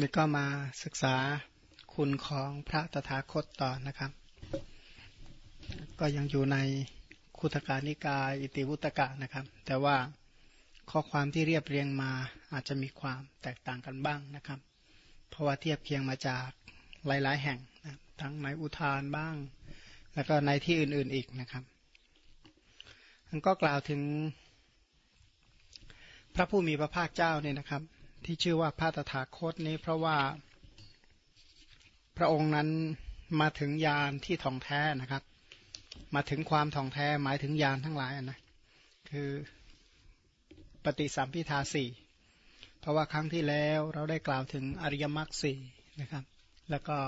นี่ก็มาศึกษาคุณของพระตถาคตต่อนะครับ ก็ยังอยู่ในคุตการนิกายอิติวุตกะนะครับ แต่ว่าข้อความที่เรียบเรียงมาอาจจะมีความแตกต่างกันบ้างนะครับ เพราะว่าเทียบเคียงมาจากหลาย ๆ แห่งนะทั้งในอุทานบ้าง แล้วก็ในที่อื่นๆอีกนะครับมันก็กล่าวถึงพระผู้มีพระภาคเจ้าเนี่ยนะครับ ที่ชื่อว่าพระตถาคตนี้เพราะว่าพระองค์นั้นมาถึงยานที่ท่องแท้นะครับ มาถึงความท่องแท้หมายถึงยานทั้งหลายนะคือปฏิสัมพิทาสี่เพราะว่าครั้งที่แล้วเราได้กล่าวถึงอริยมรรคสี่นะครับ แล้วก็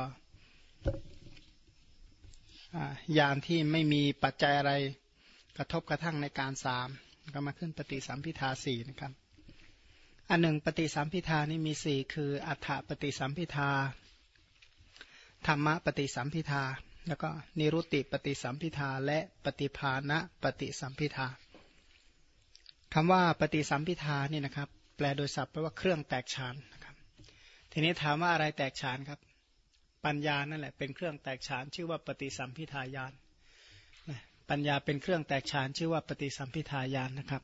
ยานที่ไม่มีปัจจัยอะไรกระทบกระทั่งในการสามก็มาขึ้นปฏิสัมพิทาสี่นะครับ อันหนึ่งปฏิสัมพิทานี่มีสี่คือ อัฏฐปฏิสัมพิทาธรรมปฏิสัมพิทาแล้วก็นิรุติปฏิสัมพิทาและปฏิภาณะปฏิสัมพิทาคำว่าปฏิสัมพิทานี่นะครับ แปลโดยศัพท์แปลว่าเครื่องแตกฉานนะครับทีนี้ถามว่าอะไรแตกฉานครับ ปัญญานั่นแหละเป็นเครื่องแตกฉานชื่อว่าปฏิสัมพิทายานปัญญาเป็นเครื่องแตกฉานชื่อว่าปฏิสัมพิทายานนะครับ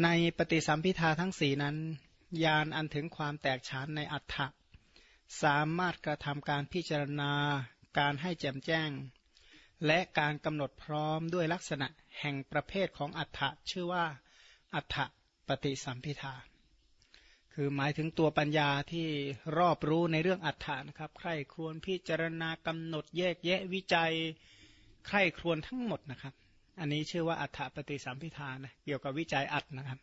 ในปฏิสัมพิทาทั้งสี่นั้น ยานอันถึงความแตกฉานในอัฏฐะสามารถกระทำการพิจารณา การให้แจ่มแจ้ง และการกำหนดพร้อมด้วยลักษณะแห่งประเภทของอัฏฐะชื่อว่าอัฏฐปฏิสัมพิทา คือหมายถึงตัวปัญญาที่รอบรู้ในเรื่องอัฏฐานะครับ ใครครวญพิจารณากำหนดแยกแยะวิจัย ใครครวญทั้งหมดนะครับ อันนี้ชื่อว่าอัฏฐปฏิสัมพิทานะเกี่ยวกับวิจัยอัตนะครับ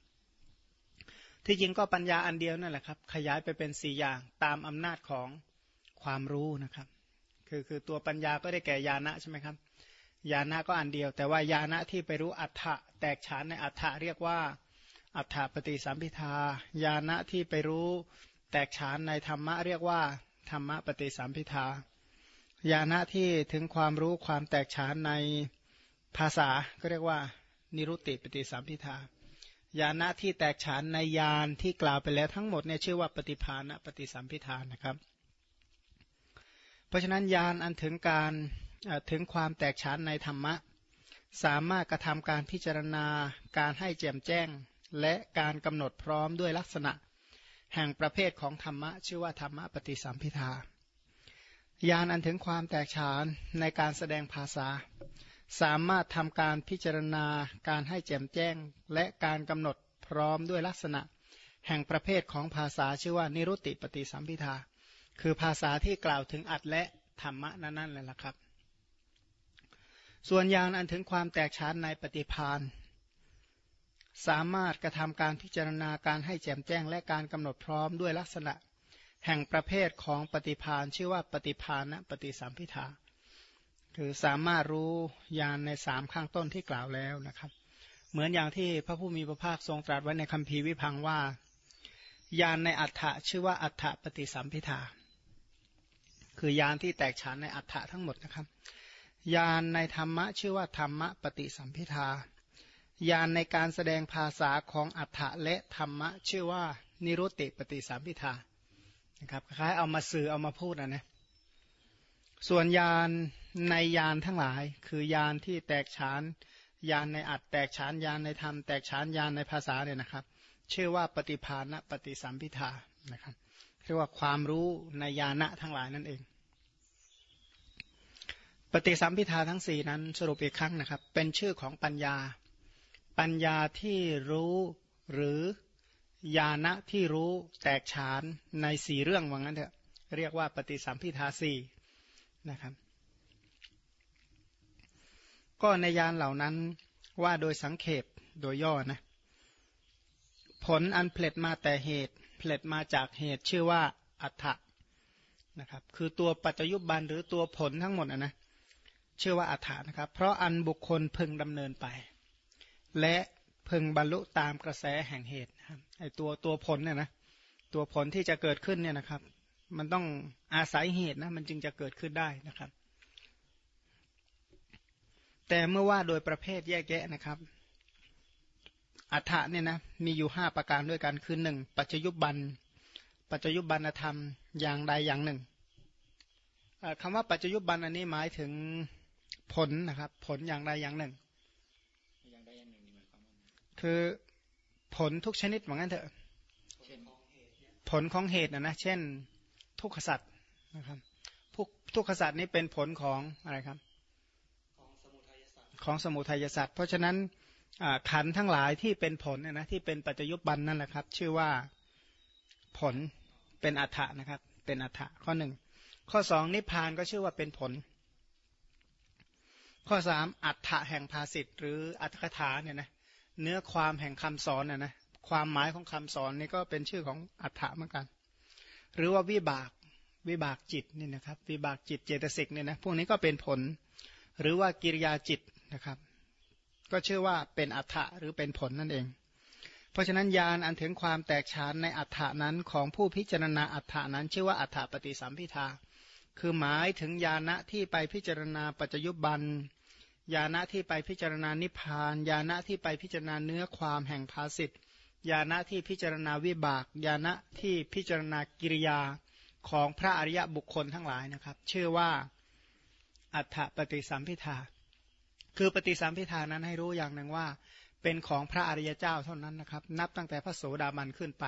ที่จริงก็ปัญญาอันเดียวนั่นแหละครับ ขยายไปเป็นสี่อย่างตามอำนาจของความรู้นะครับ คือคือตัวปัญญาก็ได้แก่ญาณะใช่ไหมครับญาณะก็อันเดียว แต่ว่าญาณะที่ไปรู้อัฏฐะแตกฉานในอัฏฐะเรียกว่าอัฏฐปฏิสัมพิทาญาณะที่ไปรู้แตกฉานในธรรมะเรียกว่าธรรมะปฏิสัมพิทาญาณะที่ถึงความรู้ความแตกฉานใน ภาษาก็เรียกว่า นิรุตติปฏิสัมพิทาญาณะที่แตกฉานในญาณที่กล่าวไปแล้วทั้งหมดเนี่ยชื่อว่าปฏิภาณปฏิสัมพิทานนะครับ เพราะฉะนั้นญาณอันถึงการถึงความแตกฉานในธรรมะ สามารถกระทำการพิจารณาการให้แจ่มแจ้ง และการกำหนดพร้อมด้วยลักษณะ แห่งประเภทของธรรมะ ชื่อว่าธรรมะปฏิสัมพิทาญาณอันถึงความแตกฉานในการแสดงภาษา สามารถทำการพิจารณาการให้แจ่มแจ้ง และการกำหนดพร้อมด้วยลักษณะ แห่งประเภทของภาษาชื่อว่านิรุติปฏิสัมพิทา คือภาษาที่กล่าวถึงอัดและธรรมะนั่นๆเลยล่ะครับ ส่วนญาณอันถึงความแตกฉานในปฏิพานสามารถกระทำการพิจารณาการให้แจ่มแจ้ง และการกำหนดพร้อมด้วยลักษณะ แห่งประเภทของปฏิพานชื่อว่าปฏิพานนะปฏิสัมพิทา คือสามารถรู้ยานในสามข้างต้นที่กล่าวแล้วนะครับ เหมือนอย่างที่พระผู้มีพระภาคทรงตรัสไว้ในคัมภีร์วิพังว่ายานในอัฏฐะชื่อว่าอัฏฐปฏิสัมพิทาคือยานที่แตกฉานในอัฏฐะทั้งหมดนะครับยานในธรรมะชื่อว่าธรรมะปฏิสัมพิทายานในการแสดงภาษาของอัฏฐะและธรรมะชื่อว่านิรุติปฏิสัมพิทานะครับคล้ายเอามาสื่อเอามาพูดนะนะส่วนยาน ในยานทั้งหลาย คือยานที่แตกฉานยานในอัดแตกฉานยานในธรรมแตกฉานยานในภาษาเนี่ยนะครับ ชื่อว่าปฏิภาณปฏิสัมพิทานะครับเรียกว่าความรู้ในยานะทั้งหลายนั่นเอง ปฏิสัมพิทาทั้งสี่นั้นสรุปอีกครั้งนะครับ เป็นชื่อของปัญญา ปัญญาที่รู้หรือญาณะที่รู้แตกฉานในสี่เรื่องว่างั้นเถอะเรียกว่าปฏิสัมพิทาสี่นะครับ ก็ในยานเหล่านั้นว่าโดยสังเขปโดยย่อนะ ผลอันเพลิดมาแต่เหตุเพลิดมาจากเหตุชื่อว่าอัฏฐะนะครับ คือตัวปัจจยุบันหรือตัวผลทั้งหมดนะนะชื่อว่าอัฏฐานะครับ เพราะอันบุคคลพึงดำเนินไป และพึงบรรลุตามกระแสแห่งเหตุครับไอตัวตัวผลเนี่ยนะตัวผลที่จะเกิดขึ้นเนี่ยนะครับ มันต้องอาศัยเหตุนะมันจึงจะเกิดขึ้นได้นะครับ แต่เมื่อว่าโดยประเภทแยกแยะนะครับ อัฏฐะเนี่ยนะมีอยู่ห้าประการด้วยกันคือหนึ่งปัจจยุบัน ปัจจยุบันธรรมอย่างใดอย่างหนึ่งคำว่าปัจจยุบันอันนี้หมายถึงผลนะครับ ผลอย่างใดอย่างหนึ่ง คือผลทุกชนิดเหมือนกันเถอะ ผลของเหตุนะนะ เช่น ทุกขสัตว์นะครับทุกขสัตว์นี้เป็นผลของอะไรครับ ของสมุทัยสัตว์ เพราะฉะนั้นขันทั้งหลายที่เป็นผลนะที่เป็นปัจจยุบันนั่นแหละครับ ชื่อว่าผลเป็นอัฏฐะนะครับ เป็นอัฏฐะข้อหนึ่งข้อสองนิพพานก็ชื่อว่าเป็นผล ข้อสามอัฏฐะแห่งภาสิทธ์หรืออัตถกถาเนี่ยนะเนื้อความแห่งคำสอนนะนะความหมายของคำสอนนี่ก็เป็นชื่อของอัฏฐะเหมือนกัน หรือว่าวิบากวิบากจิตนี่นะครับ วิบากจิตเจตสิกเนี่ยนะพวกนี้ก็เป็นผล หรือว่ากิริยาจิต นะครับ ก็ชื่อว่าเป็นอัฏฐะหรือเป็นผลนั่นเอง เพราะฉะนั้นญาณอันถึงความแตกฉานในอัฏฐานั้นของผู้พิจารณาอัฏฐานั้น ชื่อว่าอัฏฐปฏิสัมพิทา คือหมายถึงญาณะที่ไปพิจารณาปัจจยุบันญาณะที่ไปพิจารณานิพพานญาณะที่ไปพิจารณาเนื้อความแห่งภาสิทธิญาณะที่พิจารณาวิบากญาณะที่พิจารณากิริยาของพระอริยบุคคลทั้งหลายนะครับ ชื่อว่าอัฏฐปฏิสัมพิทา คือปฏิสัมพิทานั้นให้รู้อย่างหนึ่งว่า เป็นของพระอริยเจ้าเท่านั้นนะครับ นับตั้งแต่พระโสดาบันขึ้นไป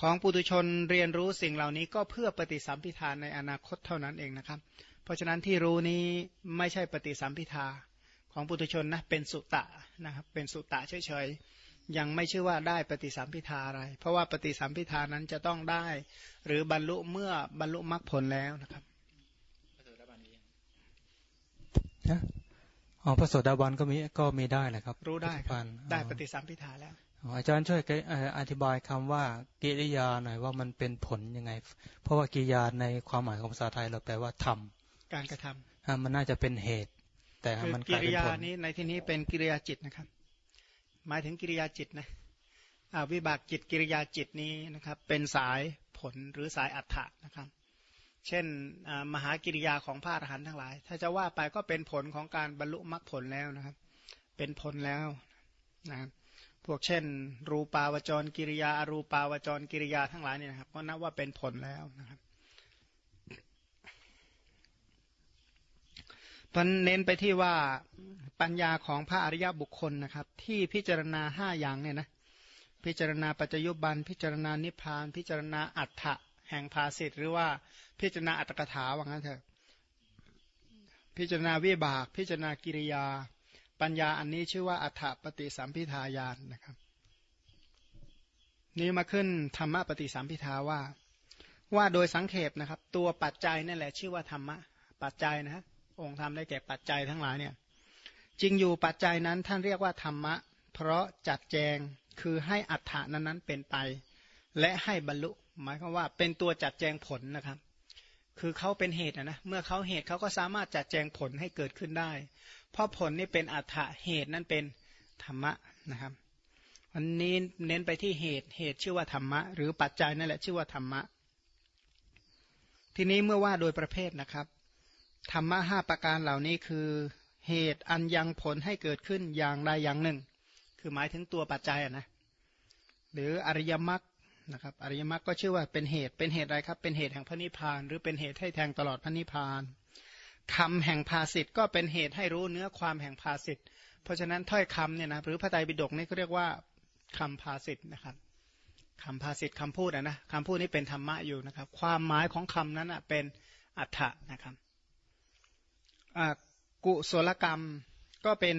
ของปุถุชนเรียนรู้สิ่งเหล่านี้ก็เพื่อปฏิสัมพิทาในอนาคตเท่านั้นเองนะครับ เพราะฉะนั้นที่รู้นี้ไม่ใช่ปฏิสัมพิทาของปุถุชนนะเป็นสุตะนะครับเป็นสุตะเฉยๆยังไม่ชื่อว่าได้ปฏิสัมพิทาอะไร เพราะว่าปฏิสัมพิทานั้นจะต้องได้ หรือบรรลุเมื่อบรรลุมรรคผลแล้วนะครับ อ๋อพระโสดาบันก็มีก็มีได้แหละครับ รู้ได้ครับได้ปฏิสัมพิทาแล้วอาจารย์ช่วยอธิบายคำว่ากิริยาหน่อยว่ามันเป็นผลยังไง เพราะว่ากิริยาในความหมายของภาษาไทยเราแปลว่าทำการกระทำมันน่าจะเป็นเหตุ แต่มันกิริยานี้ในที่นี้เป็นกิริยาจิตนะครับ หมายถึงกิริยาจิตนะวิบากจิตกิริยาจิตนี้นะครับ เป็นสายผลหรือสายอัฏฐะนะครับ เช่นมหากิริยาของพระอรหันต์ทั้งหลาย ถ้าจะว่าไปก็เป็นผลของการบรรลุมรรคผลแล้วนะครับ เป็นผลแล้วนะพวกเช่น รูปาวจรกิริยาอารูปาวจรกิริยาทั้งหลายเนี่ยนะครับก็นับว่าเป็นผลแล้วนะครับพันเน้นไปที่ว่าปัญญาของพระอริยบุคคลนะครับ ที่พิจารณาห้าอย่างเนี่ยนะพิจารณาปัจจยุบัน พิจารณานิพพาน พิจารณาอัฏฐะ แห่งภาสิทธ์หรือว่าพิจารณาอัตถกถาว่างั้นเถอะพิจารณาวิบาก พิจารณากิริยา ปัญญาอันนี้ชื่อว่าอัฏฐปฏิสัมพิทายานนะครับ นี้มาขึ้นธรรมะปฏิสัมพิทาว่า ว่าโดยสังเขปนะครับ ตัวปัจจัยนั่นแหละชื่อว่าธรรมะปัจจัยนะองค์ธรรมได้แก่ปัจจัยทั้งหลายเนี่ยจริงอยู่ปัจจัยนั้นท่านเรียกว่าธรรมะ เพราะจัดแจงคือให้อัฏฐานั้นนั้นเป็นไป และให้บรรลุ หมายความว่าเป็นตัวจัดแจงผลนะครับ คือเขาเป็นเหตุนะเมื่อเขาเหตุเขาก็สามารถจัดแจงผลให้เกิดขึ้นได้ เพราะผลนี่เป็นอัฏฐะเหตุนั้นเป็นธรรมะนะครับวันนี้เน้นไปที่เหตุเหตุชื่อว่าธรรมะ หรือปัจจัยนั่นแหละชื่อว่าธรรมะ ทีนี้เมื่อว่าโดยประเภทนะครับธรรมะห้าประการเหล่านี้คือเหตุอันยังผลให้เกิดขึ้นอย่างใดอย่างหนึ่ง คือหมายถึงตัวปัจจัยนะหรืออริยมรรค นะครับอริยมรรคก็ชื่อว่าเป็นเหตุเป็นเหตุอะไรครับ เป็นเหตุแห่งพระนิพพาน หรือเป็นเหตุให้แทงตลอดพระนิพพานคำแห่งภาสิทธ์ก็เป็นเหตุให้รู้เนื้อความแห่งภาสิทธ์เพราะฉะนั้นถ้อยคำเนี่ยนะหรือพระไตรปิฎกนี่เขาเรียกว่าคำภาสิทธ์นะครับคำภาสิทธ์คำพูดนะนะคำพูดนี้เป็นธรรมะอยู่นะครับ ความหมายของคำนั้นเป็นอัฏฐะนะครับกุศลกรรมก็เป็น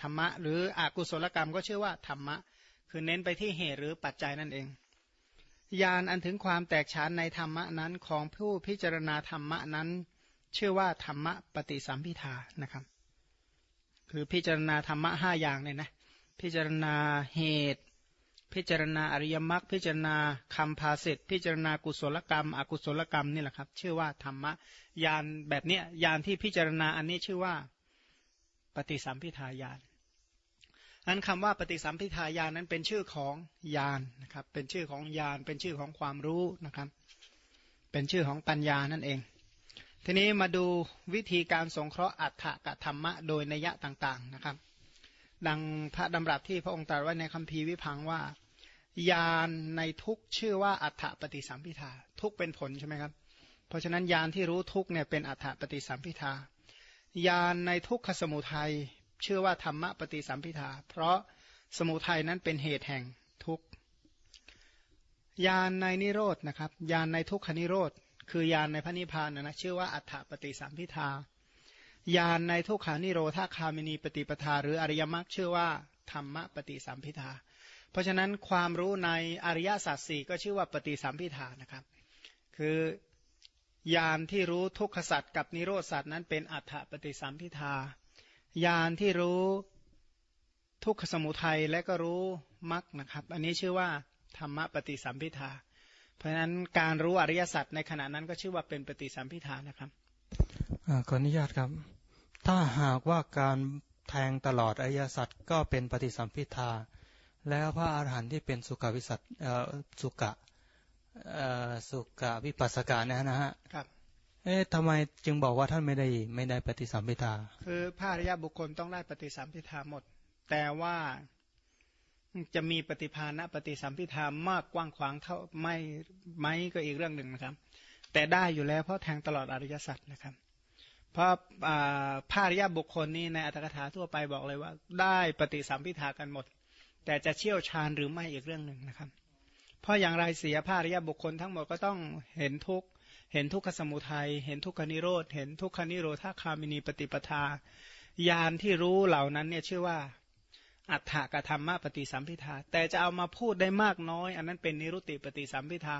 ธรรมะ หรืออกุศลกรรมก็ชื่อว่าธรรมะ คือเน้นไปที่เหตุหรือปัจจัยนั่นเอง ญาณอันถึงความแตกฉานในธรรมะนั้นของผู้พิจารณาธรรมะนั้น ชื่อว่าธรรมะปฏิสัมพิทานะครับ คือพิจารณาธรรมะห้าอย่างเนี่ยนะพิจารณาเหตุ พิจารณาอริยมรรคพิจารณาคำภาสิทธิพิจารณากุศลกรรม อกุศลกรรมนี่แหละครับ ชื่อว่าธรรมะญาณแบบเนี้ยญาณที่พิจารณาอันนี้ชื่อว่า ปฏิสัมพิทาญาณ นั้นคำว่าปฏิสัมพิทายานนั้นเป็นชื่อของญาณนะครับ เป็นชื่อของญาณเป็นชื่อของความรู้นะครับ เป็นชื่อของปัญญานั่นเอง ทีนี้มาดูวิธีการสงเคราะห์อัฏฐกธรรมะโดยนัยะต่างๆนะครับ ดังพระดำรัสที่พระองค์ตรัสไว้ในคัมภีร์วิพังว่าญาณในทุกชื่อว่าอัฏฐปฏิสัมพิทาทุกเป็นผลใช่ไหมครับ เพราะฉะนั้นญาณที่รู้ทุกเนี่ยเป็นอัฏฐปฏิสัมพิทาญาณในทุกขสมุทัย ชื่อว่าธรรมปฏิสัมพิทา เพราะสมุทัยนั้นเป็นเหตุแห่งทุกญาณในนิโรธนะครับญาณในทุกขนิโรธคือญาณในพระนิพพานนะนะชื่อว่าอัฏฐปฏิสัมพิทาญาณในทุกขานิโรธาคามินีปฏิปทา หรืออริยมรรคชื่อว่าธรรมปฏิสัมพิทา เพราะฉะนั้นความรู้ในอริยสัจสี่ก็ชื่อว่าปฏิสัมพิทานะครับ คือญาณที่รู้ทุกขสัจกับนิโรธสัจนั้นเป็นอัฏฐปฏิสัมพิทา ญาณที่รู้ทุกขสมุทัยและก็รู้มรรคนะครับ อันนี้ชื่อว่าธรรมปฏิสัมพิทา เพราะฉะนั้นการรู้อริยสัจในขณะนั้นก็ชื่อว่าเป็นปฏิสัมพิทานะครับขออนุญาตครับ ถ้าหากว่าการแทงตลอดอริยสัจก็เป็นปฏิสัมพิทา แล้วพระอาหารหันต์ที่เป็นสุขวิสัตสุกะสุกะวิปัสสกะเนี่ยนะฮะครับ เอ๊ะทำไมจึงบอกว่าท่านไม่ได้ไม่ได้ปฏิสัมพิทา คือพระอริยบุคคลต้องได้ปฏิสัมพิทาหมด แต่ว่าจะมีปฏิภาณปฏิสัมพิธามากกว้างขวางเท่าไม่ไม่ก็อีกเรื่องหนึ่งนะครับ แต่ได้อยู่แล้วเพราะแทงตลอดอริยสัจนะครับ เพราะพระอริยบุคคลนี่ในอัตถกถาทั่วไปบอกเลยว่า ได้ปฏิสัมพิทากันหมด แต่จะเชี่ยวชาญหรือไม่อีกเรื่องหนึ่งนะครับ เพราะอย่างไรเสียพระอริยบุคคลทั้งหมดก็ต้องเห็นทุก เห็นทุกขสมุทัย เห็นทุกขนิโรธ เห็นทุกขนิโรธาคามินีปฏิปทา ญาณที่รู้เหล่านั้นเนี่ยชื่อว่า อัฏฐกธรรมปฏิสัมพิทา แต่จะเอามาพูดได้มากน้อย อันนั้นเป็นนิรุติปฏิสัมพิทา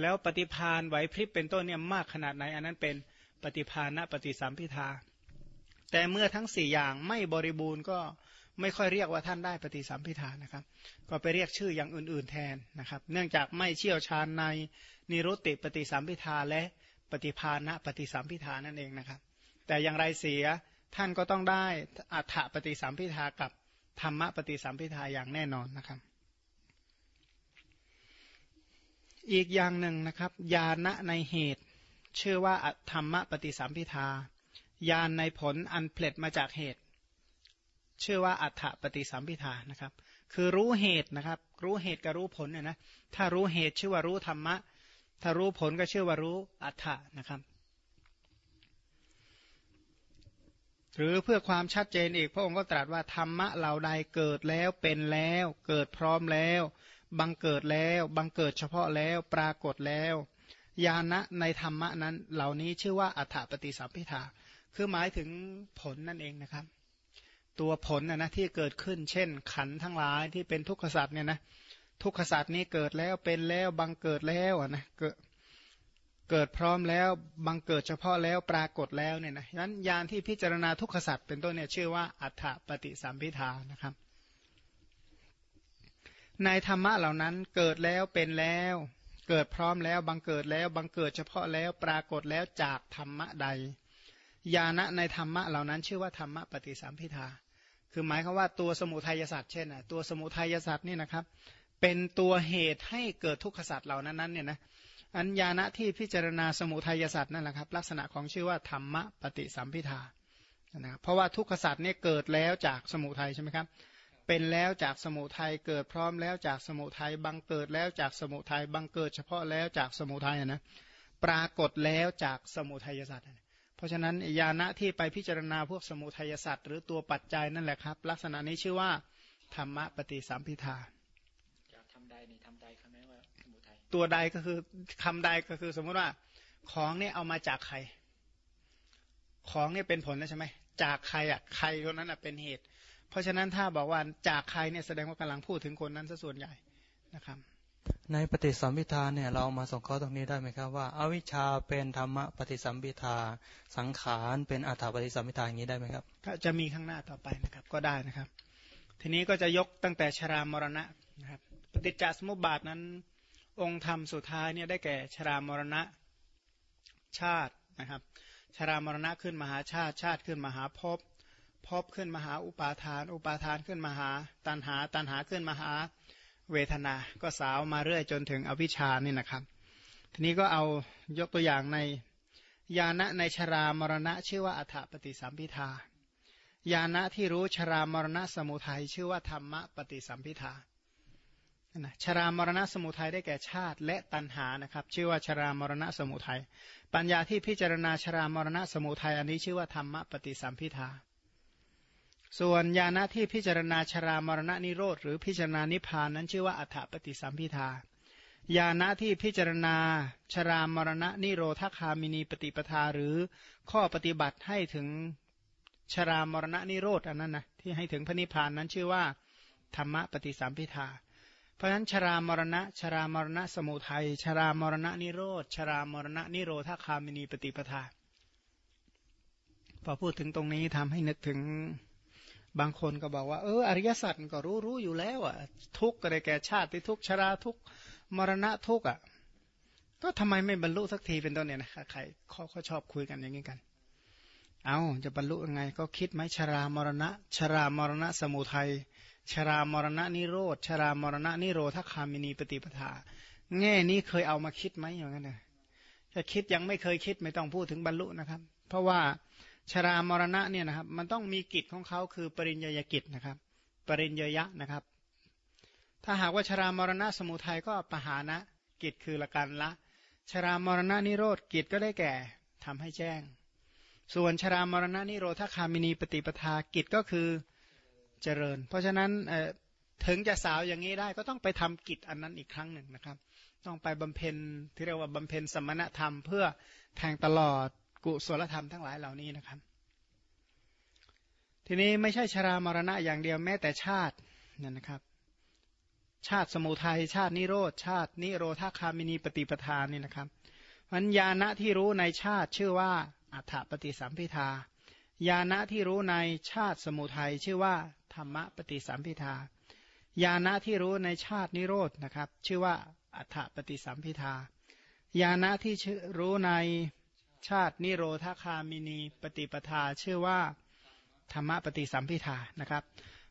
แล้วปฏิพานไหวพริบเป็นต้นเนี่ยมากขนาดไหน อันนั้นเป็นปฏิพานะปฏิสัมพิทา แต่เมื่อทั้งสี่อย่างไม่บริบูรณ์ก็ ไม่ค่อยเรียกว่าท่านได้ปฏิสัมพิทานะครับ ก็ไปเรียกชื่ออย่างอื่น ๆแทนนะครับ เนื่องจากไม่เชี่ยวชาญในนิรุติปฏิสัมพิทาและปฏิพานะปฏิสัมพิทานั่นเองนะครับ แต่อย่างไรเสียท่านก็ต้องได้อัฏฐปฏิสัมพิทากับธรรมปฏิสัมพิทาอย่างแน่นอนนะครับ อีกอย่างหนึ่งนะครับญาณในเหตุชื่อว่าธรรมปฏิสัมพิทาญาณในผลอันเพลิดมาจากเหตุ ชื่อว่าอัฏฐปฏิสัมพิทานะครับ คือรู้เหตุนะครับ รู้เหตุกับรู้ผลเนี่ยนะถ้ารู้เหตุชื่อว่ารู้ธรรมะ ถ้ารู้ผลก็ชื่อว่ารู้อัฏฐะนะครับ หรือเพื่อความชัดเจนอีกพระองค์ก็ตรัสว่าธรรมะเหล่าใดเกิดแล้วเป็นแล้ว เกิดพร้อมแล้ว บังเกิดแล้วบังเกิดเฉพาะแล้วปรากฏแล้วญาณะในธรรมะนั้นเหล่านี้ชื่อว่าอัฏฐปฏิสัมพิทาคือหมายถึงผลนั่นเองนะครับ ตัวผลนะนะที่เกิดขึ้น เช่น ขันทั้งหลายที่เป็นทุกขสัตว์เนี่ยนะทุกขสัตว์นี้เกิดแล้วเป็นแล้วบังเกิดแล้วนะเกิดเกิดพร้อมแล้วบังเกิดเฉพาะแล้วปรากฏแล้วเนี่ยนะฉะนั้นยานที่พิจารณาทุกขสัตว์เป็นต้นเนี่ยชื่อว่าอัฏฐปฏิสัมพิทานะครับ ในธรรมะเหล่านั้นเกิดแล้วเป็นแล้ว เกิดพร้อมแล้วบังเกิดแล้วบังเกิดเฉพาะแล้วปรากฏแล้วจากธรรมะใด ญาณะในธรรมะเหล่านั้นชื่อว่าธรรมะปฏิสัมพิทา คือหมายความว่าตัวสมุทัยศาสตร์เช่นตัวสมุทัยศาสตร์นี่นะครับ เป็นตัวเหตุให้เกิดทุกขศาสตร์เหล่านั้นเนี่ยนะอัญญาณที่พิจารณาสมุทัยศาสตว์นั่นแหละครับ ลักษณะของชื่อว่าธรรมปฏิสัมพิทานะเพราะว่าทุกขศาสตว์เนี่ยเกิดแล้วจากสมุทัยใช่ไหมครับ เป็นแล้วจากสมุทัยเกิดพร้อมแล้วจากสมุทัยบังเกิดแล้วจากสมุทัยบังเกิด เฉพาะแล้วจากสมุทัยนะปรากฏแล้วจากสมุทัยศาสตว์ เพราะฉะนั้นญาณที่ไปพิจารณาพวกสมุทัยสัตว์หรือตัวปัจจัยนั่นแหละครับ ลักษณะนี้ชื่อว่าธรรมปฏิสัมพิทาตัวใดก็คือคำใดก็คือสมมุติว่าของเนี่ยเอามาจากใคร ของเนี่ยเป็นผลนะใช่ไหมจากใครอะใครคนนั้นอะเป็นเหตุ เพราะฉะนั้นถ้าบอกว่าจากใครเนี่ยแสดงว่ากำลังพูดถึงคนนั้นซะส่วนใหญ่นะครับ ในปฏิสัมพิทาเนี่ยเราเอามาส่งข้อตรงนี้ได้ไหมครับว่าอาวิชชาเป็นธรรมะปฏิสัมพิทา สังขารเป็นอัฏฐปฏิสัมพิทาอย่างนี้ได้ไหมครับก็จะมีข้างหน้าต่อไปนะครับก็ได้นะครับ ทีนี้ก็จะยกตั้งแต่ชรามรณะนะครับปฏิจจสมุปบาทนั้น องค์ธรรมสุดท้ายเนี่ยได้แก่ชรามรณะชาตินะครับชรามรณะขึ้นมหาชาติชาติขึ้นมหาภพภพขึ้นมหาอุปาทาน อุปาทานขึ้นมหาตันหาตันหาขึ้นมหา เวทนา ก็สาวมาเรื่อยจนถึงอวิชชานี่นะครับ ทีนี้ก็เอายกตัวอย่างในญาณะในชรามรณะ ชื่อว่าอัฏฐปฏิสัมพิทาญาณะที่รู้ชรามรณะสมุทัยชื่อว่าธรรมะปฏิสัมพิทานะชรามรณะสมุทัยได้แก่ชาติและตัณหานะครับ ชื่อว่าชรามรณะสมุทัยปัญญาที่พิจารณาชรามรณะสมุทัยอันนี้ชื่อว่าธรรมปฏิสัมพิทา ส่วนญาณที่พิจารณาชรามรณะนิโรธหรือพิจารณานิพพานนั้นชื่อว่าอัฏฐปฏิสัมพิทาญาณที่พิจารณาชรามรณะนิโรธคามินีปฏิปทาหรือข้อปฏิบัติให้ถึงชรามรณะนิโรธอันนั้นนะที่ให้ถึงพระนิพพานนั้นชื่อว่าธรรมปฏิสัมพิทา เพราะฉะนั้นชรามรณะ ชรามรณะสมุทัย ชรามรณะนิโรธ ชรามรณะนิโรธคามินีปฏิปทา พอพูดถึงตรงนี้ทำให้นึกถึง บางคนก็บอกว่าเอออริยสัจก็รู้รู้อยู่แล้วอะ ทุกข์ก็ได้แก่ชาติทุกข์ชราทุกข์มรณะทุกข์อะ ก็ทำไมไม่บรรลุสักทีเป็นต้นเนี่ยนะใครเขาเขาชอบคุยกันอย่างนี้กัน เอาจะบรรลุยังไง ก็คิดไหมชรามรณะ ชรามรณะสมุทัยชรามรณะนิโรธชรามรณะนิโรธคามินีปฏิปทา แง่นี้เคยเอามาคิดไหมอย่างนั้นนะถ้าคิดยังไม่เคยคิดไม่ต้องพูดถึงบรรลุนะครับ เพราะว่า ชรามรณะเนี่ยนะครับ มันต้องมีกิจของเขาคือปริญญากิจนะครับ ปริญญยะนะครับ ถ้าหากว่าชรามรณะสมุทัยก็ปหานะกิจคือละกันละ ชรามรณะนิโรธกิจก็ได้แก่ทำให้แจ้ง ส่วนชรามรณะนิโรธคามินีปฏิปทากิจก็คือเจริญ เพราะฉะนั้นถึงจะสาวอย่างนี้ได้ก็ต้องไปทำกิจอันนั้นอีกครั้งหนึ่งนะครับ ต้องไปบำเพ็ญที่เรียกว่าบำเพ็ญสมณธรรมเพื่อแทงตลอด กุศลธรรมทั้งหลายเหล่านี้นะครับ ทีนี้ไม่ใช่ชรามรณะอย่างเดียวแม้แต่ชาตินั่นนะครับ ชาติสมุทัยชาตินิโรธชาตินิโรธาคามินีปฏิปทานนี่นะครับมันญาณะที่รู้ในชาติชื่อว่าอัฏฐปฏิสัมพิทาญาณะที่รู้ในชาติสมุทัยชื่อว่าธรรมปฏิสัมพิทาญาณะที่รู้ในชาตินิโรธนะครับ ชื่อว่าอัตถปฏิสัมพิทาญาณะที่รู้ใน ชาตินิโรธาคามินีปฏิปทาชื่อว่าธรรมปฏิสัมพิทานะครับ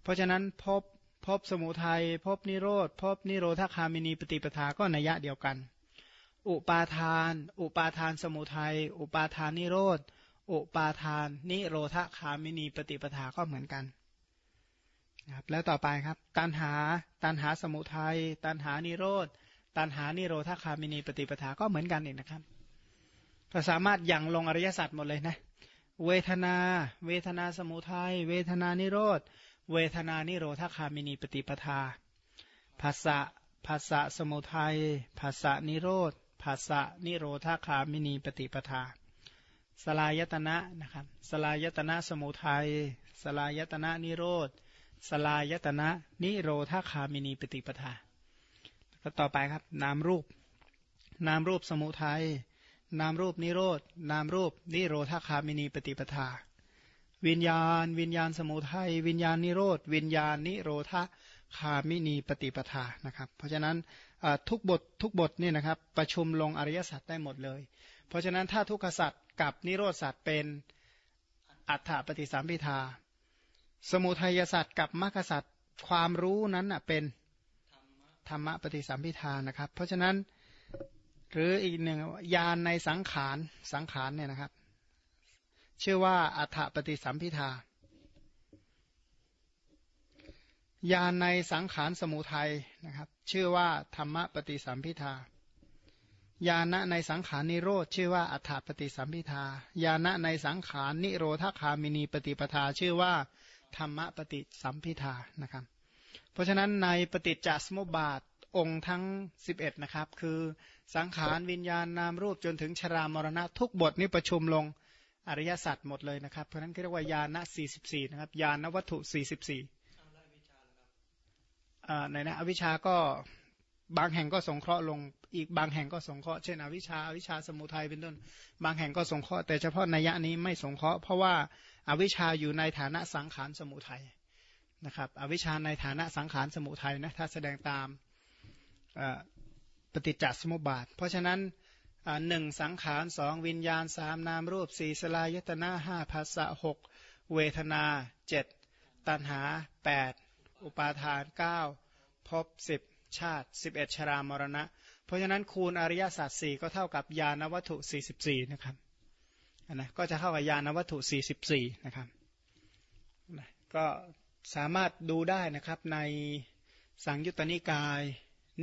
เพราะฉะนั้นพบพบสมุทัยพบนิโรธพบนิโรธาคามินีปฏิปทาก็นัยยะเดียวกัน อุปาทาน อุปาทานสมุทัยอุปาทานนิโรธอุปาทาน นิโรธาคามินีปฏิปทาก็เหมือนกันครับแล้วต่อไปครับ ตันหาตันหาสมุทัยตันหานิโรธตันหานิโรธาคามินีปฏิปทาก็เหมือนกันอีกนะครับ ก็สามารถยังลงอริยสัจหมดเลยนะ เวทนา เวทนาสมุทัย เวทนานิโรธ เวทนานิโรธคามินีปฏิปทา ภาษะภาษะสมุทัย ภาษะนิโรธ ภาษะนิโรธคามินีปฏิปทา สลายตนะนะครับ สลายตนะสมุทัย สลายตนะนิโรธ สลายตนะนิโรธคามินีปฏิปทา ก็ต่อไปครับ นามรูป นามรูปสมุทัย นามรูปนิโรธนามรูปนิโรธาคามินีปฏิปทา วิญญาณ วิญญาณสมุทัยวิญญาณนิโรธวิญญาณนิโรธาคามินีปฏิปทานะครับ เพราะฉะนั้นทุกบททุกบทนี่นะครับประชุมลงอริยสัจได้หมดเลย เพราะฉะนั้นถ้าทุกขสัจกับนิโรธสัจเป็นอัฏฐปฏิสัมพิทา สมุทัยสัจกับมรรคสัจความรู้นั้นเป็นธรรมะปฏิสัมพิทานะครับ เพราะฉะนั้น หรืออีกหนึ่งยานในสังขารสังขารเนี่ยนะครับ ชื่อว่าอัฏฐปฏิสัมพิทายานในสังขารสมุทัยนะครับ ชื่อว่าธรรมปฏิสัมพิทายานะในสังขารนิโรธชื่อว่าอัฏฐปฏิสัมพิทายานะในสังขารนิโรธคามินีปฏิปทาชื่อว่าธรรมปฏิสัมพิทานะครับ เพราะฉะนั้นในปฏิจจสมุปบาท องค์ทั้ง 11 นะครับ คือสังขารวิญญาณนามรูปจนถึงชรามรณะ ทุกบทนี้ประชุมลงอริยสัจหมดเลยนะครับ เพราะนั้นเรียกว่าญาณ44 นะครับญาณวัตถุ 44ในนะอวิชาก็บางแห่งก็สงเคราะห์ลงอีกบางแห่งก็สงเคราะห์เช่นอวิชาอวิชาสมุทัยเป็นต้น บางแห่งก็สงเคราะห์แต่เฉพาะในยยะนี้ไม่สงเคราะห์เพราะว่าอาวิชาอยู่ในฐานะสังขารสมุทัยนะครับอวิชาในฐานะสังขารสมุทัยนะถ้าแสดงตาม ปฏิจจสมุปบาท เพราะฉะนั้นหนึ่งสังขารสองวิญญาณสามนามรูปสี่สลายตนาห้าภาษะหกเวทนาเจ็ดตัณหาแปดอุปาทานเก้าภพสิบชาติสิบเอ็ดชรามรณะ เพราะฉะนั้นคูณอริยสัจสี่ก็เท่ากับยานวัตถุสี่สิบสี่นะครับนะก็จะเท่ากับยานวัตถุสี่สิบสี่นะครับก็สามารถดูได้นะครับในสังยุตตนิกาย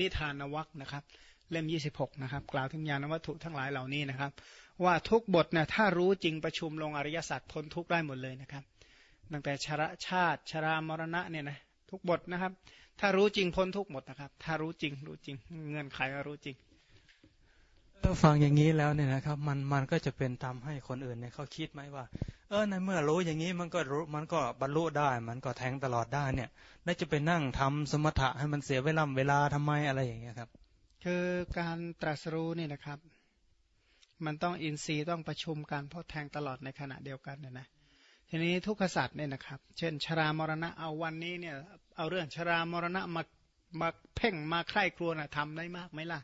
นิทานวักนะครับ เล่ม 26 นะครับ กล่าวถึงญาณวัตถุทั้งหลายเหล่านี้นะครับ ว่าทุกบทนะถ้ารู้จริงประชุมลงอริยสัจพ้นทุกได้หมดเลยนะครับ ตั้งแต่ชราชาติชรามรณะเนี่ยนะทุกบทนะครับ ถ้ารู้จริงพ้นทุกหมดนะครับ ถ้ารู้จริงรู้จริง เงื่อนไขว่ารู้จริง ถ้าฟังอย่างนี้แล้วเนี่ยนะครับ มันมันก็จะเป็นทำให้คนอื่นเนี่ยเขาคิดไหมว่า เออในเมื่อรู้อย่างนี้มันก็รู้มันก็บรรลุได้ มันก็แทงตลอดได้เนี่ยได้จะไปนั่งทำสมถะให้มันเสียเวลาเวลาทำไมอะไรอย่างเงี้ยครับ คือการตรัสรู้นี่นะครับ มันต้องอินทรีย์ต้องประชุมกันเพราะแทงตลอดในขณะเดียวกันเนี่ยนะทีนี้ทุกขสัตว์เนี่ยนะครับ เช่น ชรามรณะเอาวันนี้เนี่ยเอาเรื่องชรามรณะมามาเพ่งมาใคร่ครวญทำได้มากไหมล่ะ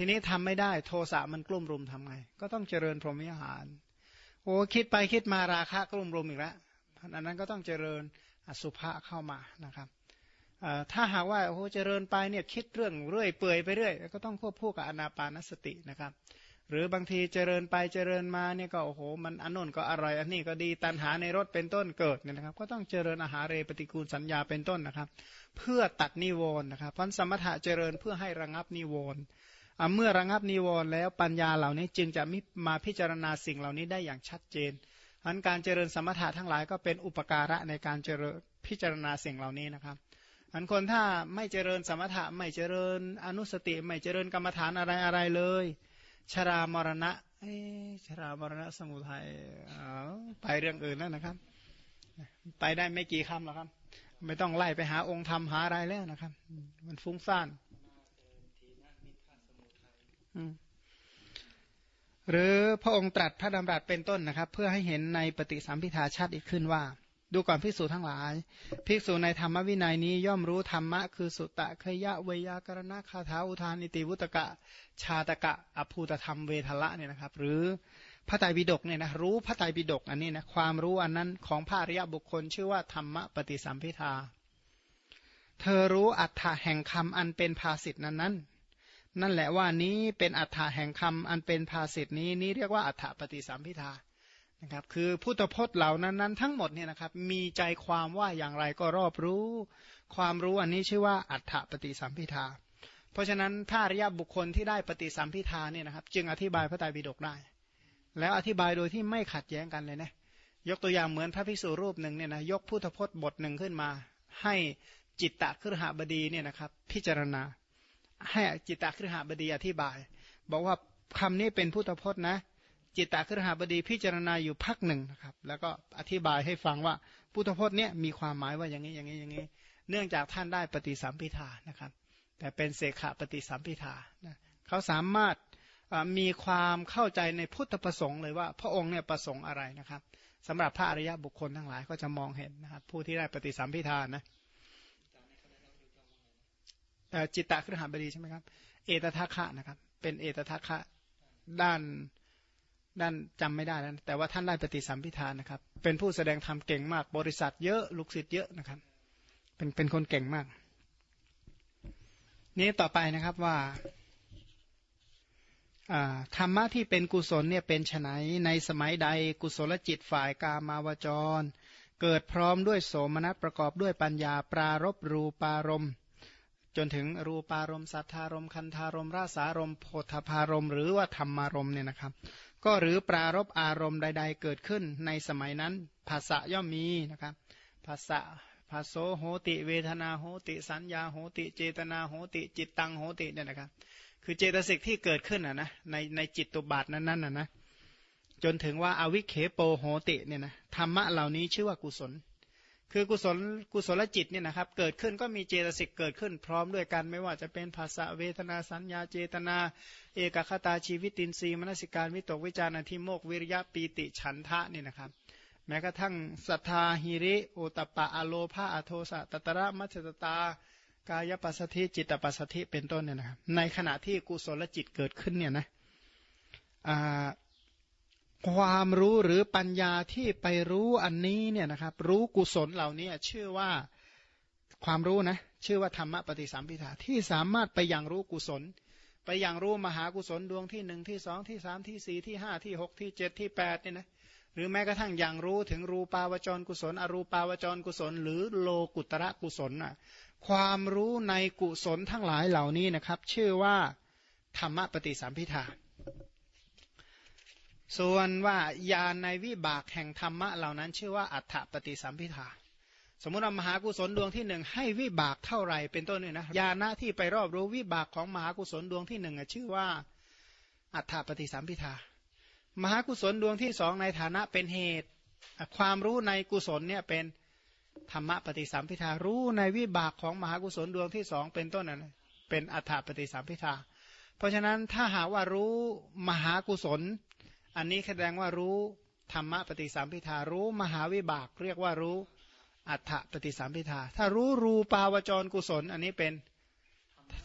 ทีนี้ทำไม่ได้โทสะมันกลุ่มรุมทำไง ก็ต้องเจริญพรหมวิหาร โอ้คิดไปคิดมาราคะกลุ่มรุมอีกแล้วอันนั้นก็ต้องเจริญอสุภะเข้ามานะครับถ้าหากว่าโอ้เจริญไปเนี่ยคิดเรื่องเรื่อยเปื่อยไปเรื่อยก็ต้องควบคู่กับอนาปานสตินะครับ หรือบางทีเจริญไปเจริญมาเนี่ยก็โอ้โหมันอันนนก็อร่อยอันนี้ก็ดีตันหาในรถเป็นต้นเกิดเนี่ยนะครับ ก็ต้องเจริญอาหารเรปฏิกูลสัญญาเป็นต้นนะครับ เพื่อตัดนิวรณ์นะครับเพันสมถะเจริญเพื่อให้ระงับนิวรณ์ เมื่อระงับนิวรณ์แล้วปัญญาเหล่านี้จึงจะมิมาพิจารณาสิ่งเหล่านี้ได้อย่างชัดเจนอันการเจริญสมถะทั้งหลายก็เป็นอุปการะในการเจริญพิจารณาสิ่งเหล่านี้นะครับอันคนถ้าไม่เจริญสมถะไม่เจริญอนุสติไม่เจริญกรรมฐานอะไรอะไรเลย ชรามรณะชรามรณะสมุทัยไปเรื่องอื่นแล้วนะครับ ไปได้ไม่กี่คำหรอกครับ ไม่ต้องไล่ไปหาองค์ธรรมหาอะไรแล้วนะครับ มันฟุ้งซ่าน หรือพระองค์ตรัสพระดำรัสเป็นต้นนะครับ เพื่อให้เห็นในปฏิสัมพิทาชาติอีกขึ้นว่า ดูก่อนภิกษุทั้งหลาย ภิกษุในธรรมวินัยนี้ย่อมรู้ธรรมะ คือสุตตะขยะเวยากรณะคาถาอุทานิติวุตกะ ชาตกะ อภูตธรรมเวทละเนี่ยนะครับ หรือพระไตรปิฎกเนี่ยนะรู้พระไตรปิฎกอันนี้นะความรู้อันนั้นของพระอริยบุคคล ชื่อว่าธรรมะปฏิสัมพิทา เธอรู้อัฏฐะแห่งคำอันเป็นภาสิทนั้นนั้น นั่นแหละว่านี้เป็นอัฏฐะแห่งคำอันเป็นภาสิทนี้นี้เรียกว่าอัฏฐปฏิสัมพิทานะครับคือพุทธพจน์เหล่านั้นนั้นทั้งหมดเนี่ยนะครับมีใจความว่าอย่างไรก็รอบรู้ ความรู้อันนี้ชื่อว่าอัฏฐปฏิสัมพิทา เพราะฉะนั้นถ้าอริยบุคคลที่ได้ปฏิสัมพิทาเนี่ยนะครับจึงอธิบายพระไตรปิฎกได้ แล้วอธิบายโดยที่ไม่ขัดแย้งกันเลยนะยกตัวอย่างเหมือนพระภิกษุรูปหนึ่งเนี่ยนะยกพุทธพจน์บทหนึ่งขึ้นมา ให้จิตตะครหบดีเนี่ยนะครับพิจารณา ให้จิตตะครหบดีอธิบาย บอกว่าคำนี้เป็นพุทธพจน์นะ จิตตครหบดีพิจารณาอยู่พักหนึ่งนะครับ แล้วก็อธิบายให้ฟังว่าพุทธพจน์เนี่ยมีความหมายว่าอย่างนี้อย่างนี้อย่างนี้ เนื่องจากท่านได้ปฏิสัมพิธานะครับ แต่เป็นเสขะปฏิสัมพิธานะเขาสามารถมีความเข้าใจในพุทธประสงค์เลยว่าพระองค์เนี่ยประสงค์อะไรนะครับสำหรับพระอริยบุคคลทั้งหลายก็จะมองเห็นนะครับ ผู้ที่ได้ปฏิสัมพิธานะ จิตตะครหบดีใช่ไหมครับ เอตทัคคะนะครับ เป็นเอตทัคคะด้านด้านจำไม่ได้แล้วแต่ว่าท่านได้ปฏิสัมพิธานนะครับ เป็นผู้แสดงธรรมเก่งมาก บริษัทเยอะลูกศิษย์เยอะนะครับ เป็นเป็นคนเก่งมาก นี้ต่อไปนะครับว่าธรรมะที่เป็นกุศลเนี่ยเป็นไนในสมัยใดกุศลจิตฝ่ายกามาวจร เกิดพร้อมด้วยโสมนัสประกอบด้วยปัญญาปรารบรูปารมณ์ จนถึงรูปารมณ์สัทธารมณ์คันธารมณ์ราสารมณ์โพธพารมณ์หรือว่าธรรมารมณ์เนี่ยนะครับ ก็หรือปรารบอารมณ์ใด ๆ เกิดขึ้นในสมัยนั้นภาษะย่อมมีนะครับภาษะภาโสโหติ เวทนาโหติ สัญญาโหติ เจตนาโหติ จิตตังโหติเนี่ยนะครับ คือเจตสิกที่เกิดขึ้นอะนะในในจิตตุบาทนั้นๆอะนะจนถึงว่าอาวิเคโปโหติเนี่ยนะธรรมะเหล่านี้ชื่อว่ากุศล คือกุศลกุศลจิตเนี่ยนะครับเกิดขึ้นก็มีเจตสิกเกิดขึ้นพร้อมด้วยกัน ไม่ว่าจะเป็นภาษาเวทนาสัญญาเจตนา เอกคตาชีวิตินทรีย์มนสิการวิตกวิจารณทิโมกวิริยะปีติฉันทะนี่นะครับ แม้กระทั่งศรัทธาหิริโอตปะอโลภาอโทสะตตระมัชตตากายปัสสธิจิตปัสสธิเป็นต้นเนี่ยนะครับในขณะที่กุศลจิตเกิดขึ้นเนี่ยนะอ่า ความรู้หรือปัญญาที่ไปรู้อันนี้เนี่ยนะครับ รู้กุศลเหล่านี้ชื่อว่าความรู้นะชื่อว่าธรรมปฏิสัมพิทาที่สามารถไปยังรู้กุศล ไปยังรู้มหากุศลดวงที่หนึ่งที่สองที่สามที่สี่ที่ห้าที่หกที่เจ็ดที่แปดเนี่ยนะหรือแม้กระทั่งยังรู้ถึงรูปาวจรกุศล อรูปาวจรกุศล หรือโลกุตระกุศลน่ะความรู้ในกุศลทั้งหลายเหล่านี้นะครับ ชื่อว่าธรรมปฏิสัมพิทา ส่วนว่าญาณในวิบากแห่งธรรมะเหล่านั้น ชื่อว่าอัฏฐปฏิสัมพิทา สมมติว่ามหากุศลดวงที่หนึ่งให้วิบากเท่าไหร่เป็นต้นเนี่ยนะญาณที่ไปรอบรู้วิบากของมหากุศลดวงที่หนึ่งชื่อว่าอัฏฐปฏิสัมพิทา มหากุศลดวงที่สองในฐานะเป็นเหตุ ความรู้ในกุศลเนี่ยเป็นธรรมปฏิสัมพิทารู้ในวิบากของมหากุศลดวงที่สองเป็นต้นนั้นเป็นอัฏฐปฏิสัมพิทา เพราะฉะนั้นถ้าหาว่ารู้มหากุศล อันนี้แสดงว่ารู้ธรรมปฏิสัมพิทารู้มหาวิบากเรียกว่ารู้อัฏฐปฏิสัมพิทา ถ้ารู้รูปาวจรกุศล อันนี้เป็น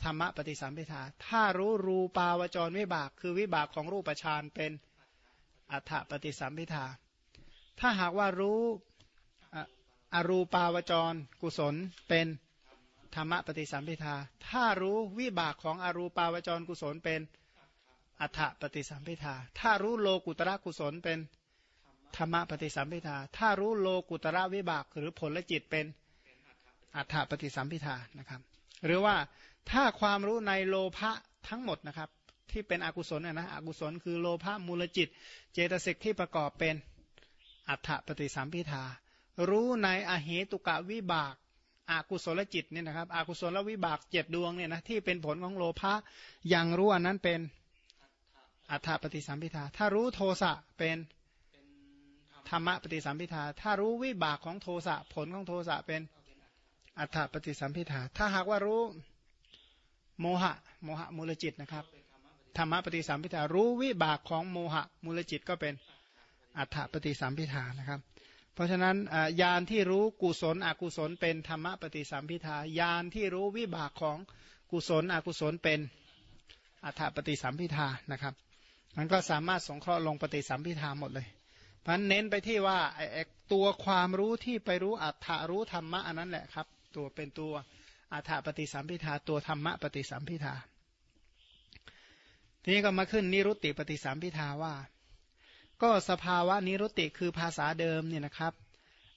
ธรรมปฏิสัมพิทา ถ้ารู้รูปาวจรวิบาก คือวิบากของรูปฌานเป็นอัฏฐปฏิสัมพิทา ถ้าหากว่ารู้อรูปาวจรกุศลเป็นธรรมปฏิสัมพิทา ถ้ารู้วิบากของอรูปาวจรกุศลเป็น อัฏฐปฏิสัมพิทา ถ้ารู้โลกุตระกุศลเป็นธรรมปฏิสัมพิทา ถ้ารู้โลกุตระวิบากหรือผลละจิตเป็นอัฏฐปฏิสัมพิทานะครับ หรือว่าถ้าความรู้ในโลภะทั้งหมดนะครับ ที่เป็นอกุศลนะนะอกุศลคือโลภะมูลจิต เจตสิกที่ประกอบเป็นอัฏฐปฏิสัมพิทา รู้ในอเหตุกะวิบากอากุศลจิตเนี่ยนะครับอากุศลวิบากเจ็ดดวงเนี่ยนะที่เป็นผลของโลภะยังรู้อันนั้นเป็น อัฏฐปฏิสัมพิทา ถ้ารู้โทสะเป็นธรรมะปฏิสัมพิทา ถ้ารู้วิบากของโทสะผลของโทสะเป็นอัฏฐปฏิสัมพิทา ถ้าหากว่ารู้โมหะโมหะมูลจิตนะครับธรรมะปฏิสัมพิทา รู้วิบากของโมหะมูลจิตก็เป็นอัฏฐปฏิสัมพิทานะครับ เพราะฉะนั้นยานที่รู้กุศลอกุศลเป็นธรรมปฏิสัมพิทายานที่รู้วิบากของกุศลอกุศลเป็นอัฏฐปฏิสัมพิทานะครับ มันก็สามารถสงเคราะห์ลงปฏิสัมพิทาหมดเลยเพราะเน้นไปที่ว่าตัวความรู้ที่ไปรู้อัฏฐรู้ธรรมะอันนั้นแหละครับ ตัวเป็นตัวอัฏฐปฏิสัมพิทาตัวธรรมะปฏิสัมพิทาทีนี้ก็มาขึ้นนิรุตติปฏิสัมพิทาว่า ก็สภาวะนิรุตติคือภาษาเดิมเนี่ยนะครับ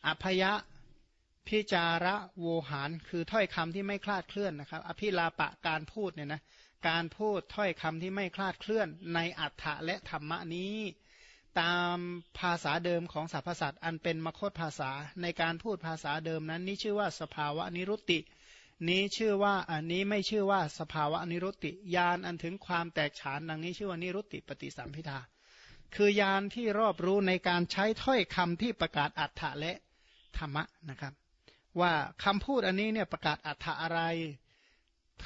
อภยะพิจาระโวหารคือถ้อยคำที่ไม่คลาดเคลื่อนนะครับ อภิลาปะการพูดเนี่ยนะ การพูดถ้อยคำที่ไม่คลาดเคลื่อนในอัฏฐะและธรรมนี้ ตามภาษาเดิมของสรรพสัตว์อันเป็นมคตภาษาในการพูดภาษาเดิมนั้น นี้ชื่อว่าสภาวะนิรุตติ นี้ชื่อว่าอันนี้ไม่ชื่อว่าสภาวะนิรุตติยานอันถึงความแตกฉานดังนี้ชื่อว่านิรุตติปฏิสัมพิทาคือยานที่รอบรู้ในการใช้ถ้อยคำที่ประกาศอัฏฐะและธรรมะนะครับ ว่าคำพูดอันนี้เนี่ยประกาศอัฏฐะอะไร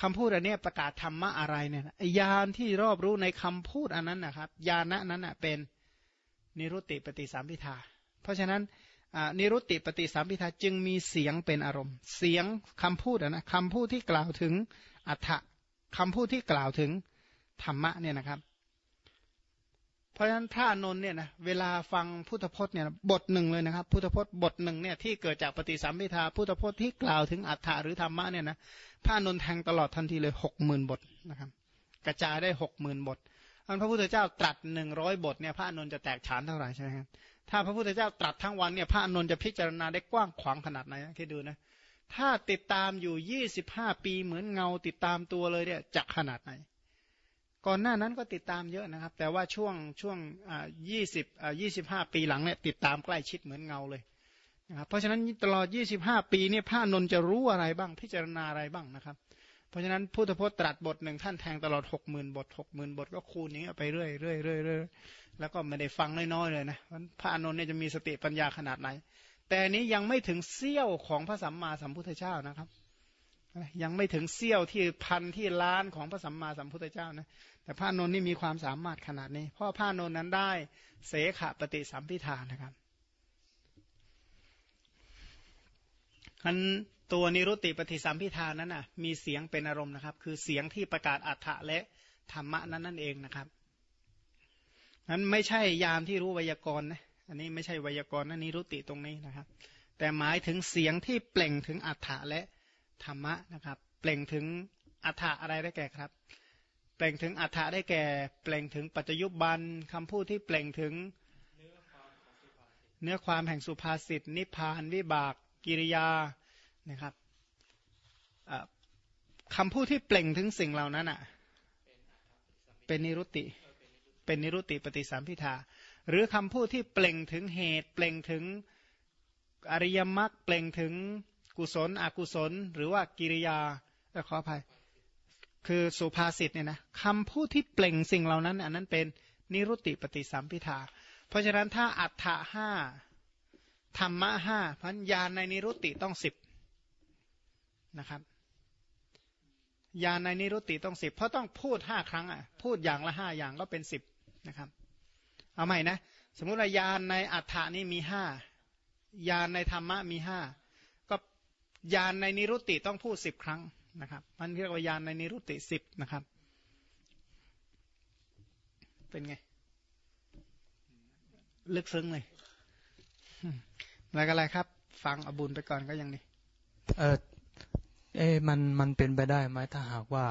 คำพูดอันนี้ประกาศธรรมะอะไรเนี่ยยานที่รอบรู้ในคำพูดอันนั้นนะครับยานนั้นเป็นนิรุตติปฏิสัมพิทา เพราะฉะนั้นนิรุตติปฏิสัมพิทาจึงมีเสียงเป็นอารมณ์ เสียงคำพูดนะคำพูดที่กล่าวถึงอัฏฐะคำพูดที่กล่าวถึงธรรมะเนี่ยนะครับ ราะฉะนั้นพระนนท์เนี่ยนะเวลาฟังพุทธพจน์เนี่ยบทหนึ่งเลยนะครับ พุทธพจน์บทหนึ่งเนี่ยที่เกิดจากปฏิสัมพิทาพุทธพจน์ที่กล่าวถึงอัฏฐะหรือธรรมะเนี่ยนะพระนนท์แทงตลอดทันทีเลยหกหมื่นบทนะครับ กระจายได้หกหมื่นบทอันพระพุทธเจ้าตรัสหนึ่งร้อยบทเนี่ยพระนนท์จะแตกฉานเท่าไหร่ใช่ไหมครับถ้าพระพุทธเจ้าตรัสทั้งวันเนี่ยพระนนท์จะพิจารณาได้กว้างขวางขนาดไหนคิดดูนะถ้าติดตามอยู่ยี่สิบห้าปีเหมือนเงาติดตามตัวเลยเนี่ยจะขนาดไหน ก่อนหน้านั้นก็ติดตามเยอะนะครับ แต่ว่าช่วงช่วงยี่สิบยี่สิบห้าปีหลังเนี่ยติดตามใกล้ชิดเหมือนเงาเลยนะครับเพราะฉะนั้นตลอดยี่สิบห้าปีเนี่ยพระนนจะรู้อะไรบ้างพิจารณาอะไรบ้างนะครับ เพราะฉะนั้นพุทธพจน์ตรัสบทหนึ่งท่านแทงตลอดหกหมื่นบทหกหมื่นบทก็คูณอย่างเงี้ยไปเรื่อยเรื่อยเรื่อยเรื่อยแล้วก็ไม่ได้ฟังน้อยๆเลยนะพระนนท์เนี่ยจะมีสติปัญญาขนาดไหน แต่นี้ยังไม่ถึงเสี้ยวของพระสัมมาสัมพุทธเจ้านะครับ ยังไม่ถึงเสี้ยวที่พันที่ล้านของพระสัมมาสัมพุทธเจ้านะ แต่พระนนท์นี่มีความสามารถขนาดนี้ เพราะพระนนท์นั้นได้เสขปฏิสัมพิธานะครับอันตัวนิรุตติปฏิสัมพิธานั้นน่ะ มีเสียงเป็นอารมณ์นะครับ คือเสียงที่ประกาศอัฏฐะและธรรมะนั้นนั่นเองนะครับนั้นไม่ใช่ยามที่รู้ไวยากรณ์นะ อันนี้ไม่ใช่ไวยากรณ์นะนิรุตติตรงนี้นะครับ แต่หมายถึงเสียงที่เปล่งถึงอัฏฐะและ ธรรมะนะครับ เปล่งถึงอัฏฐะอะไรได้แก่ครับ เปล่งถึงอัฏฐะได้แก่ เปล่งถึงปัจจยุบันคำพูดที่เปล่งถึง เนื้อความแห่งสุภาษิตนิพพานวิบากกิริยานะครับคำพูดที่เปล่งถึงสิ่งเหล่านั้นอะเป็นนิรุติเป็นนิรุติปฏิสัมพิทาหรือคำพูดที่เปล่งถึงเหตุ เปล่งถึงอริยมรรคเปล่งถึง กุศล อกุศล หรือว่ากิริยาขออภัย คือสุภาษิตเนี่ยนะคำพูดที่เปล่งสิ่งเหล่านั้น อันนั้นเป็นนิรุติปฏิสัมพิทา เพราะฉะนั้นถ้าอัฏฐะห้าธรรมะห้าพันญาณในนิรุติต้องสิบนะครับญาณในนิรุติต้องสิบเพราะต้องพูดห้าครั้งอะพูดอย่างละห้าอย่างก็เป็นสิบนะครับ เอาใหม่นะ สมมุติว่ายาในอัฏฐานี่มีห้ายาในธรรมะมีห้า ยานในนิรุตติต้องพูดสิบครั้งนะครับมันเรียกว่ายานในนิรุตติสิบนะครับ เป็นไง ลึกซึ้งเลยแล้วก็อะไรครับ ฟังอบุญไปก่อนก็ยังดีเออเอมันมันเป็นไปได้ไหมถ้าหากว่า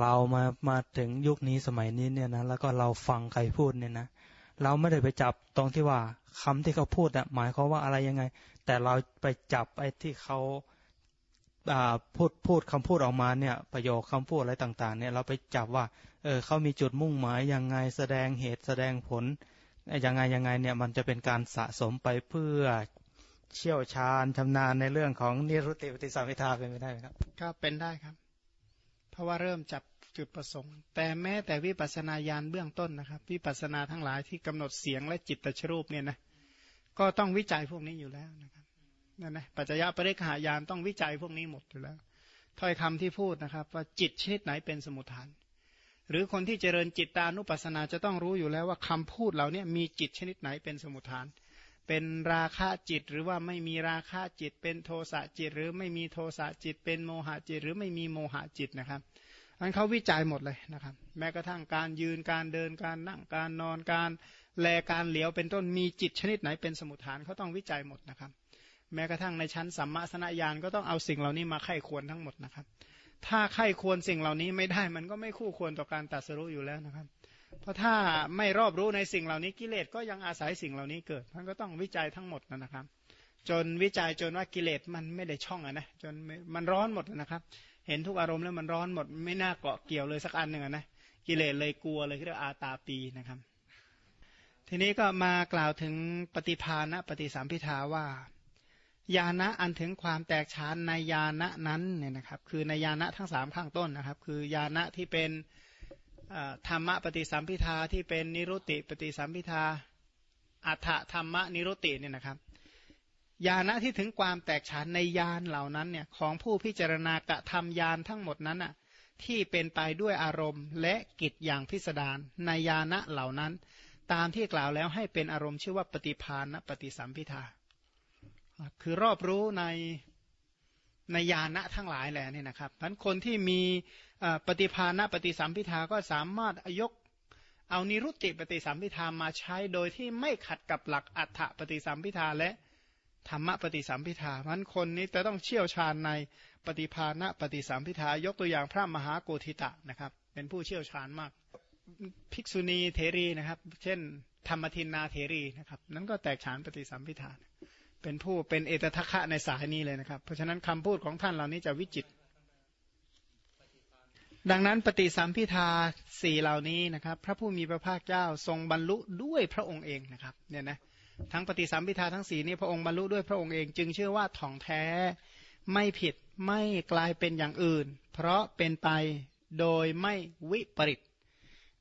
เรามามาถึงยุคนี้สมัยนี้เนี่ยนะแล้วก็เราฟังใครพูดเนี่ยนะ เราไม่ได้ไปจับตรงที่ว่าคำที่เขาพูดอะหมายเขาว่าอะไรยังไง แต่เราไปจับไอ้ที่เขาพูดพูดคำพูดออกมาเนี่ย ประโยคคำพูดอะไรต่าง ๆ เนี่ยเราไปจับว่า เออเขามีจุดมุ่งหมายยังไงแสดงเหตุแสดงผลยังไงยังไงเนี่ยมันจะเป็นการสะสมไปเพื่อเชี่ยวชาญชำนาญในเรื่องของนิรุติปฏิสัมพิทาเป็นไปได้ไหมครับ ก็เป็นได้ครับ เพราะว่าเริ่มจับ จุดประสงค์ แต่แม้แต่วิปัสนาญาณเบื้องต้นนะครับ วิปัสนาทั้งหลายที่กำหนดเสียงและจิตตชรูปเนี่ยนะก็ต้องวิจัยพวกนี้อยู่แล้วนะครับนั่นนะปัจจยปริขายานต้องวิจัยพวกนี้หมดอยู่แล้วถ้อยคำที่พูดนะครับ ว่าจิตชนิดไหนเป็นสมุทฐาน หรือคนที่เจริญจิตตานุปัสสนาจะต้องรู้อยู่แล้วว่าคำพูดเหล่านี้มีจิตชนิดไหนเป็นสมุทฐาน เป็นราคะจิตหรือว่าไม่มีราคะจิต เป็นโทสะจิต หรือไม่มีโทสะจิต เป็นโมหะจิต หรือไม่มีโมหะจิตนะครับ อันเขาวิจัยหมดเลยนะครับ แม้กระทั่งการยืนการเดินการนั่งการนอนการแลการเหลียวเป็นต้นมีจิตชนิดไหนเป็นสมุทฐานเขาต้องวิจัยหมดนะครับ แม้กระทั่งในชั้นสัมมาสนญาณก็ต้องเอาสิ่งเหล่านี้มาไข้ควรทั้งหมดนะครับ ถ้าไข้ควรสิ่งเหล่านี้ไม่ได้มันก็ไม่คู่ควรต่อการตัดสรู้อยู่แล้วนะครับ เพราะถ้าไม่รอบรู้ในสิ่งเหล่านี้กิเลสก็ยังอาศัยสิ่งเหล่านี้เกิดมันก็ต้องวิจัยทั้งหมดนะครับ จนวิจัยจนว่ากิเลสมันไม่ได้ช่องอะนะจนมันร้อนหมดนะครับ เห็นทุกอารมณ์แล้วมันร้อนหมดไม่น่าเกาะเกี่ยวเลยสักอันหนึ่งนะกิเลสเลยกลัวเลยเรียกอาตาปีนะครับ ทีนี้ก็มากล่าวถึงปฏิภาณปฏิสัมพิทาว่า ญาณะอันถึงความแตกฉานในญาณะนั้นเนี่ยนะครับ คือในญาณะทั้งสามข้างต้นนะครับ คือญาณะที่เป็นธรรมะปฏิสัมพิทาที่เป็นนิรุติปฏิสัมพิทาอัฏฐธรรมะนิรุติเนี่ยนะครับ ญาณะที่ถึงความแตกฉานในญาณเหล่านั้นเนี่ยของผู้พิจารณากระทำญาณทั้งหมดนั้นอะที่เป็นไปด้วยอารมณ์ และกิจอย่างพิสดารในญาณะเหล่านั้น ตามที่กล่าวแล้วให้เป็นอารมณ์ชื่อว่าปฏิภาณปฏิสัมพิทาคือรอบรู้ในในญาณะทั้งหลายแหละนี่นะครับพันคนที่มีปฏิภาณปฏิสัมพิทาก็สามารถยกเอานิรุตติปฏิสัมพิทามาใช้โดยที่ไม่ขัดกับหลักอัฏฐปฏิสัมพิทาและ ธรรมปฏิสัมพิทาพันคนนี้จะต้องเชี่ยวชาญในปฏิภาณปฏิสัมพิทายกตัวอย่างพระมหาโกธิตะนะครับ เป็นผู้เชี่ยวชาญมาก ภิกษุณีเทรีนะครับ เช่น ธรรมทินนาเทรีนะครับ นั้นก็แตกฉานปฏิสัมพิทาเป็นผู้เป็นเอตทัคคะในสายนี้เลยนะครับ เพราะฉะนั้นคำพูดของท่านเหล่านี้จะวิจิต ดังนั้นปฏิสัมพิทาสี่เหล่านี้นะครับ พระผู้มีพระภาคเจ้าทรงบรรลุด้วยพระองค์เองนะครับ เนี่ยนะ ทั้งปฏิสัมพิทาทั้งสี่นี้พระองค์บรรลุด้วยพระองค์เองจึงเชื่อว่าถ่องแท้ไม่ผิดไม่กลายเป็นอย่างอื่น เพราะเป็นไปโดยไม่วิปริต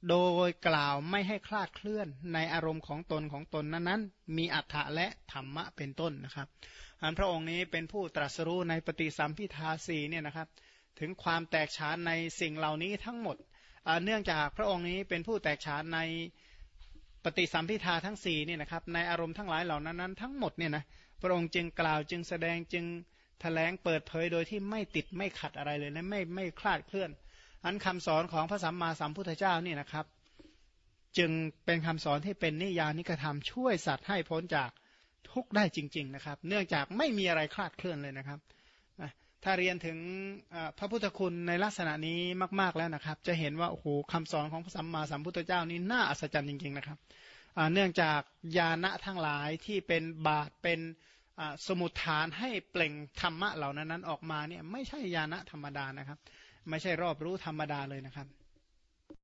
โดยกล่าวไม่ให้คลาดเคลื่อนในอารมณ์ของตนของตนนั้นๆ มีอัฏฐะและธรรมะเป็นต้นนะครับอันพระองค์นี้เป็นผู้ตรัสรู้ในปฏิสัมพิทาสีเนี่ยนะครับ ถึงความแตกฉานในสิ่งเหล่านี้ทั้งหมด เนื่องจากพระองค์นี้เป็นผู้แตกฉานใน ปฏิสัมพิทาทั้งสี่เนี่ยนะครับในอารมณ์ทั้งหลายเหล่านั้นนั้นทั้งหมดเนี่ยนะพระองค์จึงกล่าวจึงแสดงจึงแถลงเปิดเผยโดยที่ไม่ติดไม่ขัดอะไรเลยและไม่ไม่คลาดเคลื่อน อันคำสอนของพระสัมมาสัมพุทธเจ้านี่นะครับ จึงเป็นคำสอนที่เป็นนิยานิกระทำช่วยสัตว์ให้พ้นจากทุกได้จริง ๆนะครับ เนื่องจากไม่มีอะไรคลาดเคลื่อนเลยนะครับ ถ้าเรียนถึงพระพุทธคุณในลักษณะนี้มาก ๆแล้วนะครับ จะเห็นว่าโอ้โหคำสอนของพระสัมมาสัมพุทธเจ้านี้น่าอัศจรรย์จริง ๆนะครับเนื่องจากญาณะทั้งหลายที่เป็นบาตเป็นสมุทฐานให้เปล่งธรรมะเหล่านั้นนั้นออกมาเนี่ยไม่ใช่ญาณธรรมดานะครับ ไม่ใช่รอบรู้ธรรมดาเลยนะครับ